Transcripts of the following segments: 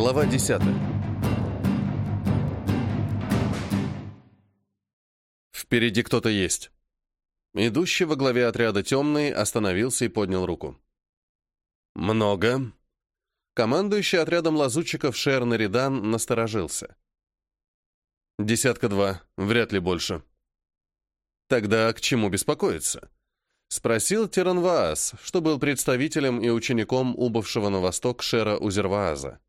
Глава 10. Впереди кто-то есть. Идущий во главе отряда темный остановился и поднял руку. «Много». Командующий отрядом лазутчиков Шерн Ридан насторожился. «Десятка два, вряд ли больше». «Тогда к чему беспокоиться?» Спросил Тиранваас, что был представителем и учеником убывшего на восток Шера Узервааза.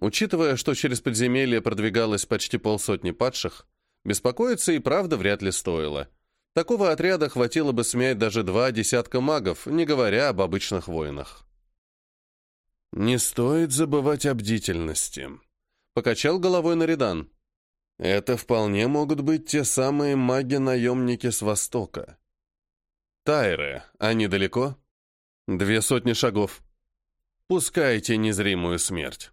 Учитывая, что через подземелье продвигалось почти полсотни падших, беспокоиться и правда вряд ли стоило. Такого отряда хватило бы смять даже два десятка магов, не говоря об обычных воинах. «Не стоит забывать о бдительности», — покачал головой Наридан. «Это вполне могут быть те самые маги-наемники с Востока. Тайры, они далеко?» «Две сотни шагов. Пускайте незримую смерть».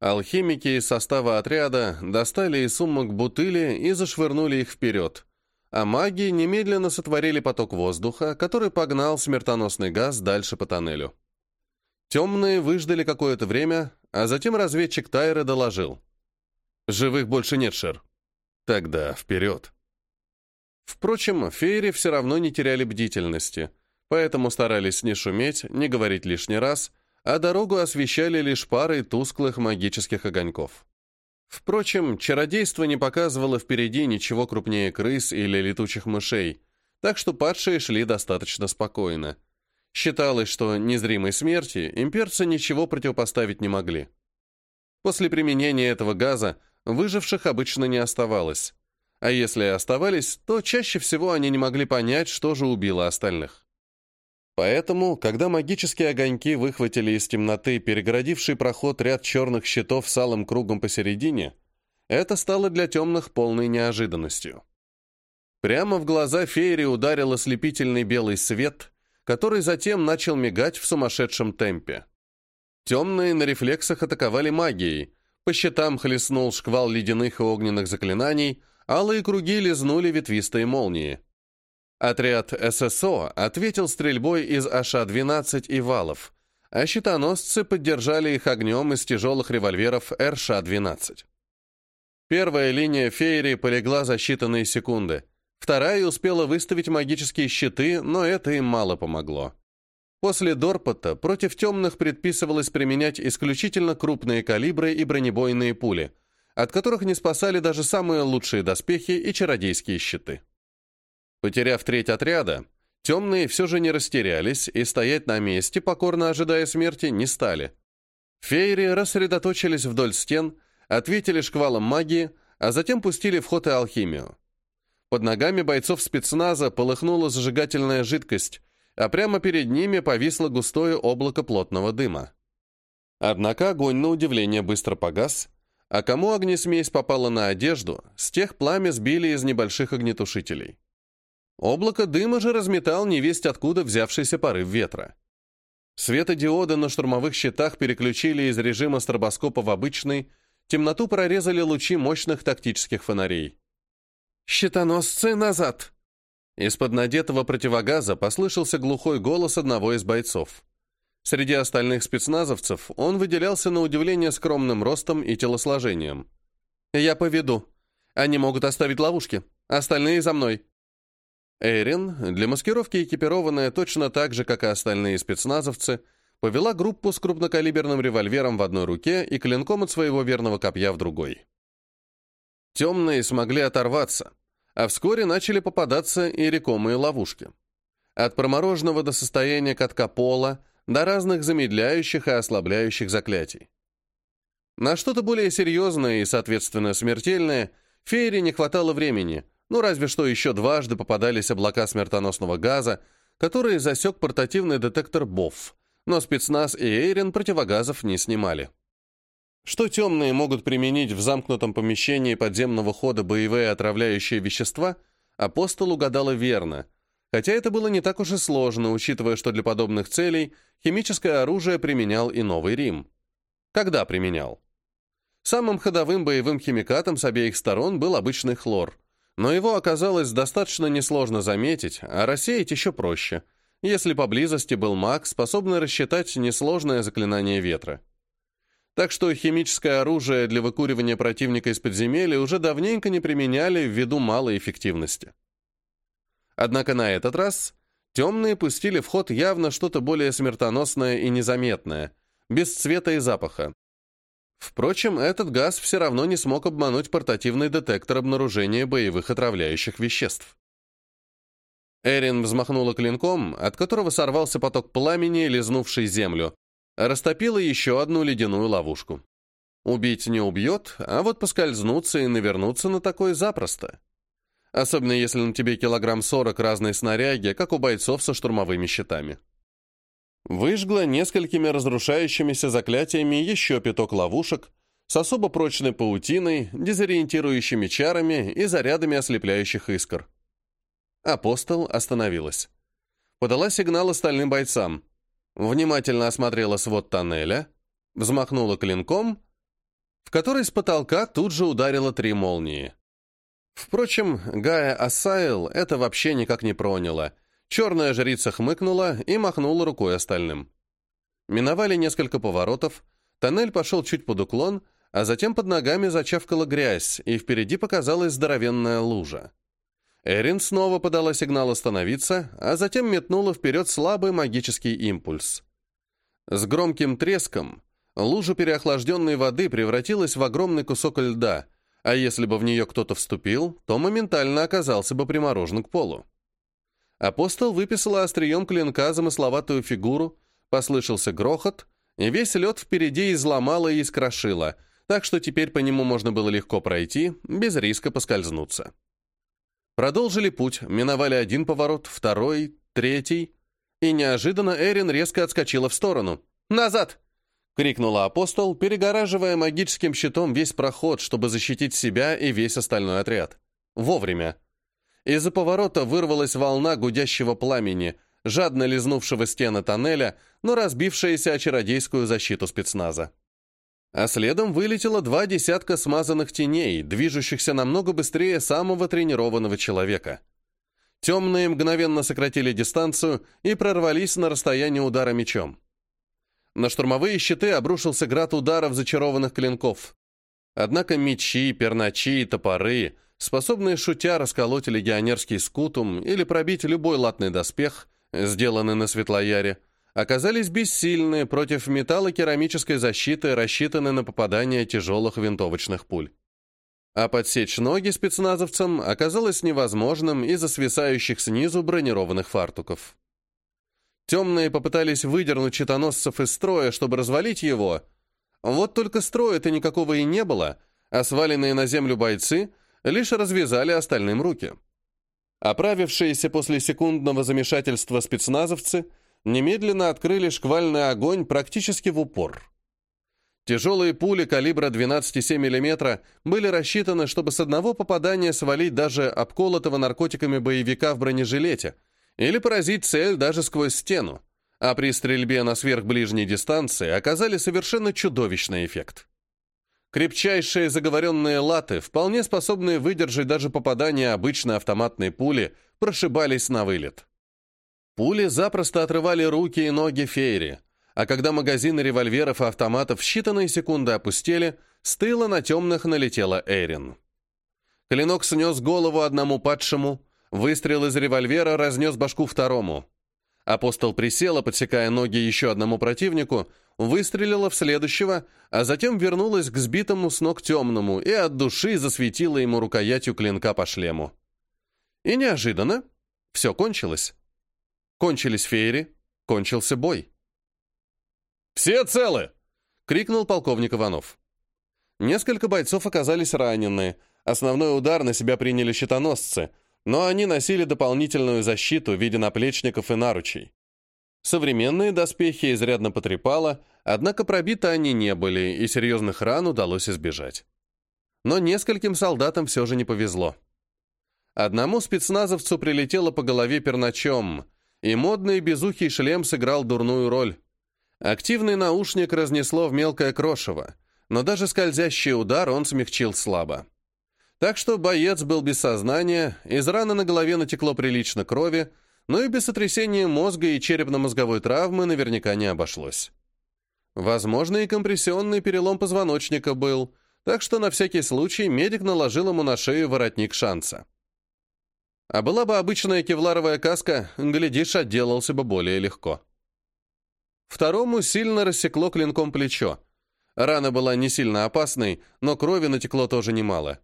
Алхимики из состава отряда достали из сумок бутыли и зашвырнули их вперед, а маги немедленно сотворили поток воздуха, который погнал смертоносный газ дальше по тоннелю. Темные выждали какое-то время, а затем разведчик Тайра доложил. «Живых больше нет, Шер». «Тогда вперед». Впрочем, феери все равно не теряли бдительности, поэтому старались не шуметь, не говорить лишний раз — а дорогу освещали лишь парой тусклых магических огоньков. Впрочем, чародейство не показывало впереди ничего крупнее крыс или летучих мышей, так что падшие шли достаточно спокойно. Считалось, что незримой смерти имперцы ничего противопоставить не могли. После применения этого газа выживших обычно не оставалось, а если и оставались, то чаще всего они не могли понять, что же убило остальных. Поэтому, когда магические огоньки выхватили из темноты перегородивший проход ряд черных щитов с алым кругом посередине, это стало для темных полной неожиданностью. Прямо в глаза Фейри ударил ослепительный белый свет, который затем начал мигать в сумасшедшем темпе. Темные на рефлексах атаковали магией, по щитам хлестнул шквал ледяных и огненных заклинаний, алые круги лизнули ветвистые молнии. Отряд ССО ответил стрельбой из АШ-12 и валов, а щитоносцы поддержали их огнем из тяжелых револьверов РШ-12. Первая линия феерии полегла за считанные секунды, вторая успела выставить магические щиты, но это им мало помогло. После Дорпота против темных предписывалось применять исключительно крупные калибры и бронебойные пули, от которых не спасали даже самые лучшие доспехи и чародейские щиты. Потеряв треть отряда, темные все же не растерялись и стоять на месте, покорно ожидая смерти, не стали. Фейри рассредоточились вдоль стен, ответили шквалом магии, а затем пустили в ход и алхимию. Под ногами бойцов спецназа полыхнула зажигательная жидкость, а прямо перед ними повисло густое облако плотного дыма. Однако огонь, на удивление, быстро погас, а кому огнесмесь попала на одежду, с тех пламя сбили из небольших огнетушителей. Облако дыма же разметал невесть откуда взявшийся порыв ветра. Светодиоды на штурмовых щитах переключили из режима стробоскопа в обычный, темноту прорезали лучи мощных тактических фонарей. «Щитоносцы назад!» Из-под надетого противогаза послышался глухой голос одного из бойцов. Среди остальных спецназовцев он выделялся на удивление скромным ростом и телосложением. «Я поведу. Они могут оставить ловушки. Остальные за мной». Эйрин, для маскировки экипированная точно так же, как и остальные спецназовцы, повела группу с крупнокалиберным револьвером в одной руке и клинком от своего верного копья в другой. Темные смогли оторваться, а вскоре начали попадаться и рекомые ловушки. От промороженного до состояния катка пола до разных замедляющих и ослабляющих заклятий. На что-то более серьезное и, соответственно, смертельное Фейре не хватало времени — ну, разве что еще дважды попадались облака смертоносного газа, которые засек портативный детектор БОФ, но спецназ и Эйрин противогазов не снимали. Что темные могут применить в замкнутом помещении подземного хода боевые отравляющие вещества, апостол угадала верно, хотя это было не так уж и сложно, учитывая, что для подобных целей химическое оружие применял и Новый Рим. Когда применял? Самым ходовым боевым химикатом с обеих сторон был обычный хлор – но его оказалось достаточно несложно заметить, а рассеять еще проще, если поблизости был маг, способный рассчитать несложное заклинание ветра. так что химическое оружие для выкуривания противника из подземелья уже давненько не применяли ввиду малой эффективности. Однако на этот раз темные пустили в ход явно что-то более смертоносное и незаметное, без цвета и запаха. Впрочем, этот газ все равно не смог обмануть портативный детектор обнаружения боевых отравляющих веществ. Эрин взмахнула клинком, от которого сорвался поток пламени, лизнувший землю, растопила еще одну ледяную ловушку. Убить не убьет, а вот поскользнуться и навернуться на такой запросто. Особенно если на тебе килограмм сорок разной снаряги, как у бойцов со штурмовыми щитами. Выжгла несколькими разрушающимися заклятиями еще пяток ловушек с особо прочной паутиной, дезориентирующими чарами и зарядами ослепляющих искр. Апостол остановилась. Подала сигнал остальным бойцам. Внимательно осмотрела свод тоннеля, взмахнула клинком, в который с потолка тут же ударило три молнии. Впрочем, Гая Ассайл это вообще никак не проняло. Черная жрица хмыкнула и махнула рукой остальным. Миновали несколько поворотов, тоннель пошел чуть под уклон, а затем под ногами зачавкала грязь, и впереди показалась здоровенная лужа. Эрин снова подала сигнал остановиться, а затем метнула вперед слабый магический импульс. С громким треском лужа переохлажденной воды превратилась в огромный кусок льда — а если бы в нее кто-то вступил, то моментально оказался бы приморожен к полу. Апостол выписала острием клинка замысловатую фигуру, послышался грохот, и весь лед впереди изломала и искрошила, так что теперь по нему можно было легко пройти, без риска поскользнуться. Продолжили путь, миновали один поворот, второй, третий, и неожиданно Эрин резко отскочила в сторону. «Назад!» крикнула апостол, перегораживая магическим щитом весь проход, чтобы защитить себя и весь остальной отряд. Вовремя. Из-за поворота вырвалась волна гудящего пламени, жадно лизнувшего стены тоннеля, но разбившаяся о чародейскую защиту спецназа. А следом вылетело два десятка смазанных теней, движущихся намного быстрее самого тренированного человека. Темные мгновенно сократили дистанцию и прорвались на расстояние удара мечом. На штурмовые щиты обрушился град ударов зачарованных клинков. Однако мечи, перначи и топоры, способные шутя расколоть легионерский скутум или пробить любой латный доспех, сделанный на Светлояре, оказались бессильны против металлокерамической защиты, рассчитанной на попадание тяжелых винтовочных пуль. А подсечь ноги спецназовцам оказалось невозможным из-за свисающих снизу бронированных фартуков. Темные попытались выдернуть щитоносцев из строя, чтобы развалить его. Вот только строя-то никакого и не было, а сваленные на землю бойцы лишь развязали остальным руки. Оправившиеся после секундного замешательства спецназовцы немедленно открыли шквальный огонь практически в упор. Тяжелые пули калибра 12,7 мм были рассчитаны, чтобы с одного попадания свалить даже обколотого наркотиками боевика в бронежилете – или поразить цель даже сквозь стену, а при стрельбе на сверхближней дистанции оказали совершенно чудовищный эффект. Крепчайшие заговоренные латы, вполне способные выдержать даже попадание обычной автоматной пули, прошибались на вылет. Пули запросто отрывали руки и ноги Фейри, а когда магазины револьверов и автоматов в считанные секунды опустели, с тыла на темных налетела Эрин. Клинок снес голову одному падшему, Выстрел из револьвера разнес башку второму. Апостол присела, подсекая ноги еще одному противнику, выстрелила в следующего, а затем вернулась к сбитому с ног темному и от души засветила ему рукоятью клинка по шлему. И неожиданно все кончилось. Кончились феери, кончился бой. «Все целы!» — крикнул полковник Иванов. Несколько бойцов оказались ранены. Основной удар на себя приняли щитоносцы — но они носили дополнительную защиту в виде наплечников и наручей. Современные доспехи изрядно потрепало, однако пробиты они не были, и серьезных ран удалось избежать. Но нескольким солдатам все же не повезло. Одному спецназовцу прилетело по голове перначом, и модный безухий шлем сыграл дурную роль. Активный наушник разнесло в мелкое крошево, но даже скользящий удар он смягчил слабо. Так что боец был без сознания, из раны на голове натекло прилично крови, но и без сотрясения мозга и черепно-мозговой травмы наверняка не обошлось. Возможно, и компрессионный перелом позвоночника был, так что на всякий случай медик наложил ему на шею воротник шанса. А была бы обычная кевларовая каска, глядишь, отделался бы более легко. Второму сильно рассекло клинком плечо. Рана была не сильно опасной, но крови натекло тоже немало.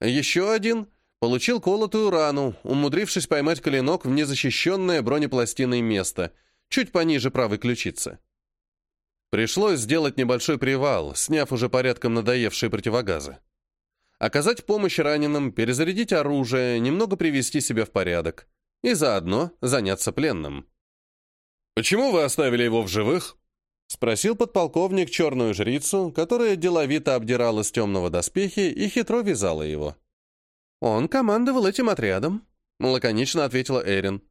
Еще один получил колотую рану, умудрившись поймать клинок в незащищенное бронепластиной место, чуть пониже правой ключицы. Пришлось сделать небольшой привал, сняв уже порядком надоевшие противогазы. Оказать помощь раненым, перезарядить оружие, немного привести себя в порядок. И заодно заняться пленным. «Почему вы оставили его в живых?» — спросил подполковник черную жрицу, которая деловито обдирала с темного доспехи и хитро вязала его. «Он командовал этим отрядом», — лаконично ответила Эрин.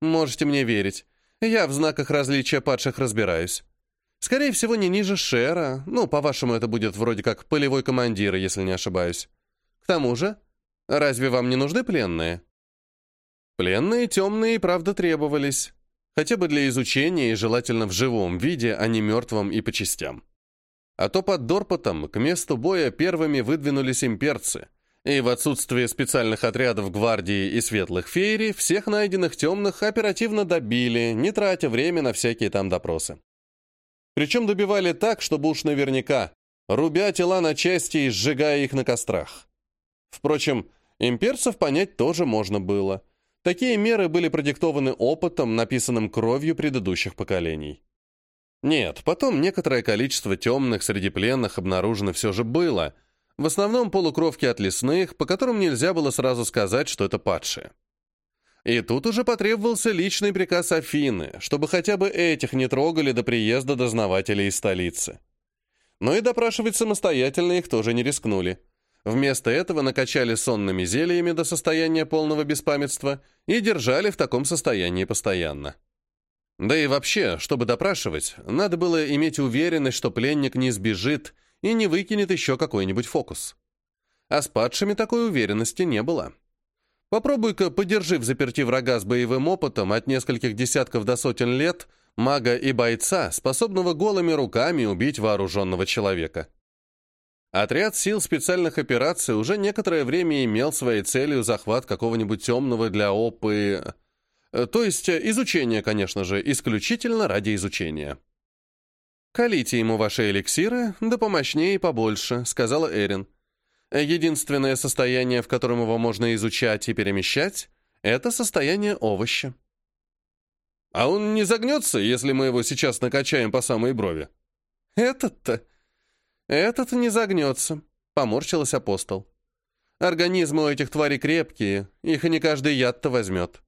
«Можете мне верить. Я в знаках различия падших разбираюсь. Скорее всего, не ниже Шера. Ну, по-вашему, это будет вроде как полевой командир, если не ошибаюсь. К тому же, разве вам не нужны пленные? Пленные темные, правда, требовались. Хотя бы для изучения и желательно в живом виде, а не мертвом и по частям. А то под Дорпотом к месту боя первыми выдвинулись имперцы, и в отсутствие специальных отрядов гвардии и светлых феерий всех найденных темных оперативно добили, не тратя время на всякие там допросы. Причем добивали так, чтобы уж наверняка, рубя тела на части и сжигая их на кострах. Впрочем, имперцев понять тоже можно было. Такие меры были продиктованы опытом, написанным кровью предыдущих поколений. Нет, потом некоторое количество темных среди пленных обнаружено все же было, в основном полукровки от лесных, по которым нельзя было сразу сказать, что это падшие. И тут уже потребовался личный приказ Афины, чтобы хотя бы этих не трогали до приезда дознавателей из столицы. Но и допрашивать самостоятельно их тоже не рискнули. Вместо этого накачали сонными зельями до состояния полного беспамятства и держали в таком состоянии постоянно. Да и вообще, чтобы допрашивать, надо было иметь уверенность, что пленник не сбежит и не выкинет еще какой-нибудь фокус. А с падшими такой уверенности не было. Попробуй-ка, подержи заперти врага с боевым опытом от нескольких десятков до сотен лет, мага и бойца, способного голыми руками убить вооруженного человека. Отряд сил специальных операций уже некоторое время имел своей целью захват какого-нибудь темного для опы... Э, то есть э, изучение, конечно же, исключительно ради изучения. «Калите ему ваши эликсиры, да помощнее и побольше», — сказала Эрин. Единственное состояние, в котором его можно изучать и перемещать, это состояние овоща. А он не загнется, если мы его сейчас накачаем по самой брови? Этот-то... Этот не загнется, поморщилась апостол. Организмы у этих тварей крепкие, их и не каждый яд-то возьмет.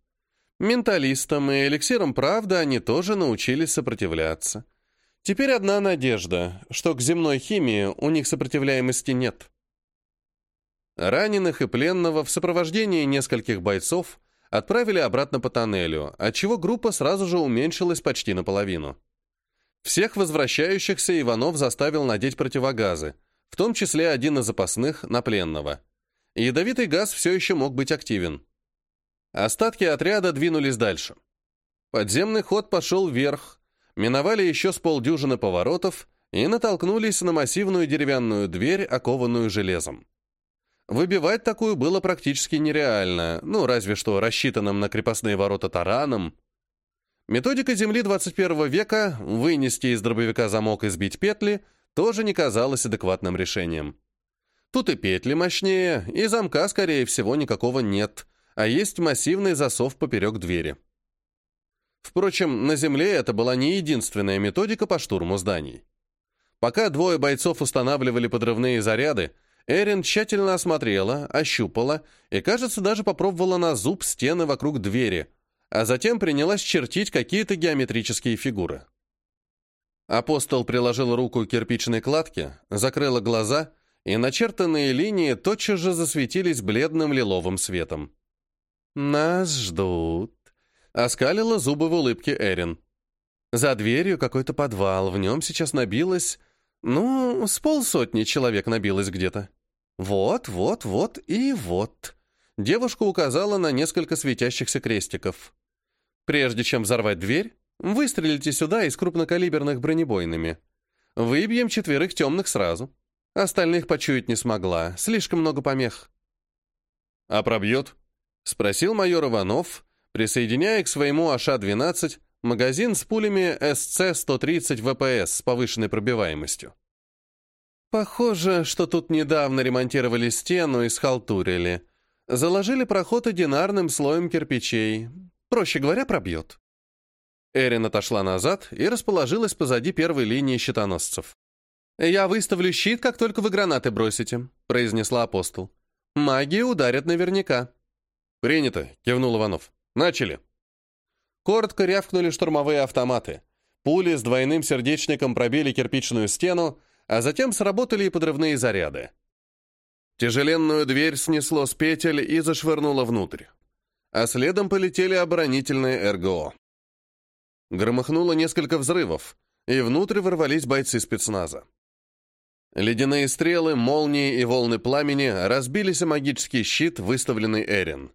Менталистам и эликсирам правды они тоже научились сопротивляться. Теперь одна надежда, что к земной химии у них сопротивляемости нет. Раненых и пленного в сопровождении нескольких бойцов отправили обратно по тоннелю, отчего группа сразу же уменьшилась почти наполовину. Всех возвращающихся Иванов заставил надеть противогазы, в том числе один из запасных на пленного. Ядовитый газ все еще мог быть активен. Остатки отряда двинулись дальше. Подземный ход пошел вверх, миновали еще с полдюжины поворотов и натолкнулись на массивную деревянную дверь, окованную железом. Выбивать такую было практически нереально, ну, разве что рассчитанным на крепостные ворота тараном. Методика Земли 21 века вынести из дробовика замок и сбить петли тоже не казалась адекватным решением. Тут и петли мощнее, и замка, скорее всего, никакого нет, а есть массивный засов поперек двери. Впрочем, на Земле это была не единственная методика по штурму зданий. Пока двое бойцов устанавливали подрывные заряды, Эрин тщательно осмотрела, ощупала и, кажется, даже попробовала на зуб стены вокруг двери, а затем принялась чертить какие-то геометрические фигуры. Апостол приложил руку к кирпичной кладке, закрыла глаза, и начертанные линии тотчас же засветились бледным лиловым светом. «Нас ждут», — оскалила зубы в улыбке Эрин. За дверью какой-то подвал, в нем сейчас набилось... Ну, с полсотни человек набилось где-то. «Вот, вот, вот и вот». Девушка указала на несколько светящихся крестиков. «Прежде чем взорвать дверь, выстрелите сюда из крупнокалиберных бронебойными. Выбьем четверых темных сразу. Остальных почуять не смогла, слишком много помех. «А пробьет?» — спросил майор Иванов, присоединяя к своему АШ-12 магазин с пулями СЦ-130 ВПС с повышенной пробиваемостью. Похоже, что тут недавно ремонтировали стену и схалтурили. Заложили проход одинарным слоем кирпичей. Проще говоря, пробьет. Эрин отошла назад и расположилась позади первой линии щитоносцев. «Я выставлю щит, как только вы гранаты бросите», — произнесла апостол. «Магии ударят наверняка». «Принято», — кивнул Иванов. «Начали». Коротко рявкнули штурмовые автоматы. Пули с двойным сердечником пробили кирпичную стену, а затем сработали и подрывные заряды. Тяжеленную дверь снесло с петель и зашвырнуло внутрь. А следом полетели оборонительные РГО. Громыхнуло несколько взрывов, и внутрь ворвались бойцы спецназа. Ледяные стрелы, молнии и волны пламени разбились о магический щит, выставленный Эрин.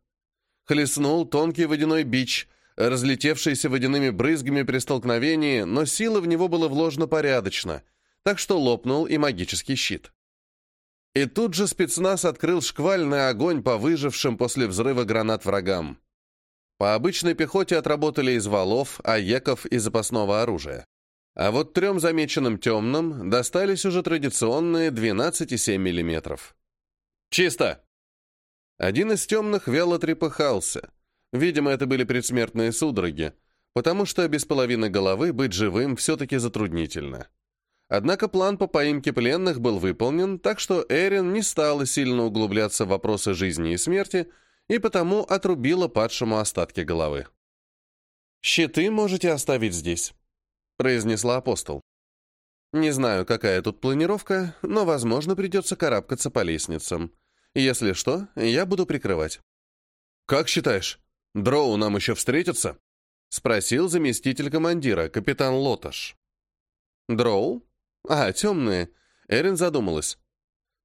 Хлестнул тонкий водяной бич, разлетевшийся водяными брызгами при столкновении, но силы в него было вложено порядочно — так что лопнул и магический щит. И тут же спецназ открыл шквальный огонь по выжившим после взрыва гранат врагам. По обычной пехоте отработали из валов, аеков и запасного оружия. А вот трем замеченным темным достались уже традиционные 12,7 мм. «Чисто!» Один из темных вяло трепыхался. Видимо, это были предсмертные судороги, потому что без половины головы быть живым все-таки затруднительно. Однако план по поимке пленных был выполнен, так что Эрин не стала сильно углубляться в вопросы жизни и смерти и потому отрубила падшему остатки головы. «Щиты можете оставить здесь», — произнесла апостол. «Не знаю, какая тут планировка, но, возможно, придется карабкаться по лестницам. Если что, я буду прикрывать». «Как считаешь, дроу нам еще встретятся?» — спросил заместитель командира, капитан Лоташ. «Дроу?» «А, темные?» Эрин задумалась.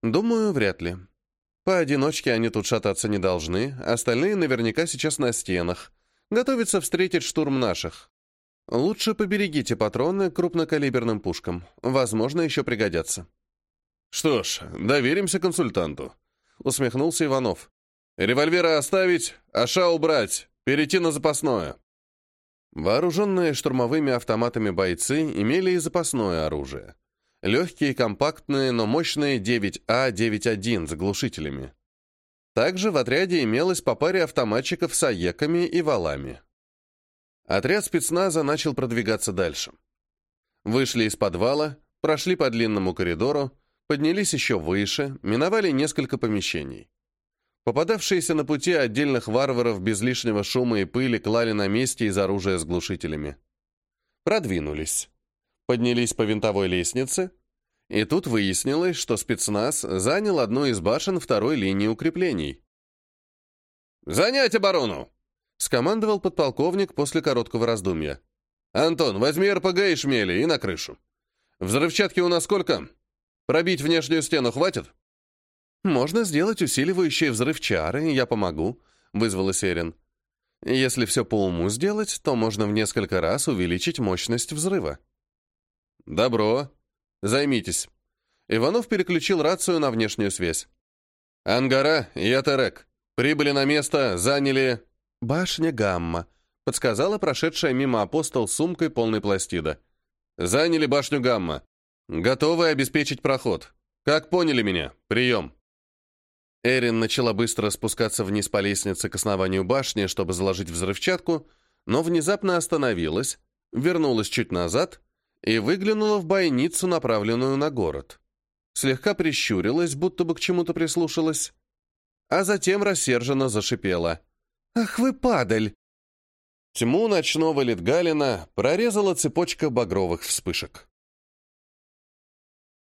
«Думаю, вряд ли. Поодиночке они тут шататься не должны, остальные наверняка сейчас на стенах. Готовятся встретить штурм наших. Лучше поберегите патроны крупнокалиберным пушкам. Возможно, еще пригодятся». «Что ж, доверимся консультанту», — усмехнулся Иванов. «Револьверы оставить, аша убрать, перейти на запасное». Вооруженные штурмовыми автоматами бойцы имели и запасное оружие. Легкие, компактные, но мощные 9А-91 с глушителями. Также в отряде имелось по паре автоматчиков с аеками и валами. Отряд спецназа начал продвигаться дальше. Вышли из подвала, прошли по длинному коридору, поднялись еще выше, миновали несколько помещений. Попадавшиеся на пути отдельных варваров без лишнего шума и пыли клали на месте из оружия с глушителями. Продвинулись поднялись по винтовой лестнице, и тут выяснилось, что спецназ занял одну из башен второй линии укреплений. «Занять оборону!» — скомандовал подполковник после короткого раздумья. «Антон, возьми РПГ и шмели и на крышу. Взрывчатки у нас сколько? Пробить внешнюю стену хватит?» «Можно сделать усиливающие взрыв чары, я помогу», — вызвала Серин. «Если все по уму сделать, то можно в несколько раз увеличить мощность взрыва». «Добро. Займитесь». Иванов переключил рацию на внешнюю связь. «Ангара и Атерек. Прибыли на место, заняли...» «Башня Гамма», — подсказала прошедшая мимо апостол сумкой полной пластида. «Заняли башню Гамма. Готовы обеспечить проход. Как поняли меня? Прием». Эрин начала быстро спускаться вниз по лестнице к основанию башни, чтобы заложить взрывчатку, но внезапно остановилась, вернулась чуть назад и выглянула в бойницу, направленную на город. Слегка прищурилась, будто бы к чему-то прислушалась, а затем рассерженно зашипела. «Ах вы падаль!» Тьму ночного Литгалина прорезала цепочка багровых вспышек.